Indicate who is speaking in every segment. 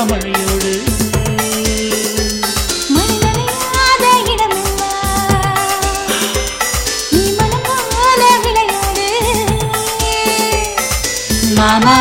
Speaker 1: தமிழோடு
Speaker 2: மாமா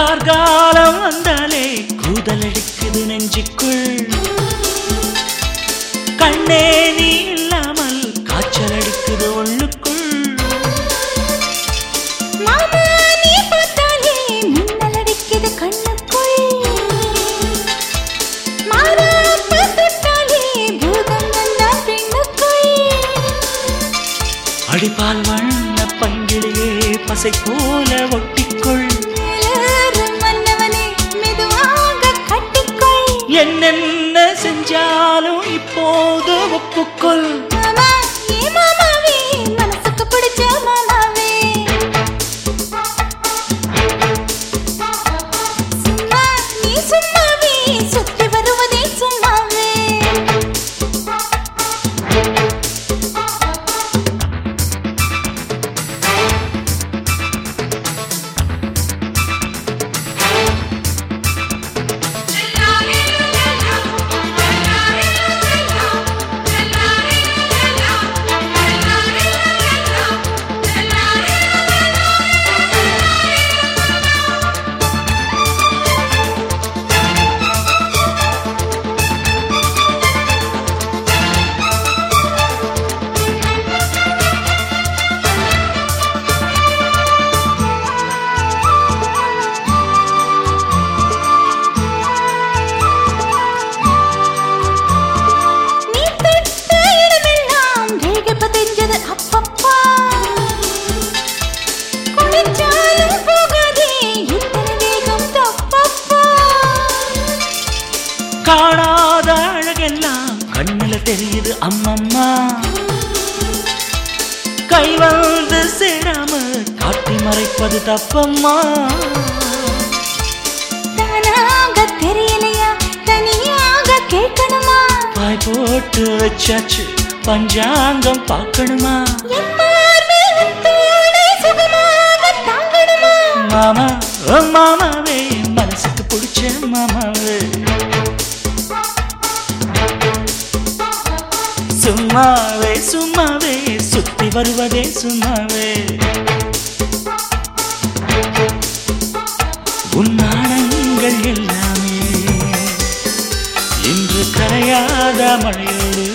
Speaker 2: கார்காலம் வந்தாலே கூதலடிக்குது நெஞ்சுக்குள். கண்ணே நீ இல்லாமல் காய்ச்சல் அடிக்குது உள்ளுக்குள். அடிப்பால் வண்ண பங்கிலேயே பசை போல ஒட்டி பூக்கள் அம்மம்மா. கைவந்து சேராம காட்டி மறைப்பது தப்பம்மா. போட்டு வச்சாச்சு பஞ்சாங்கம் பார்க்கணுமா? சும்மாவே சும்மாவே சுத்தி வருவதே சும்மாவே. உன்னாடங்கள் எல்லாமே இன்று கரையாத மழையோடு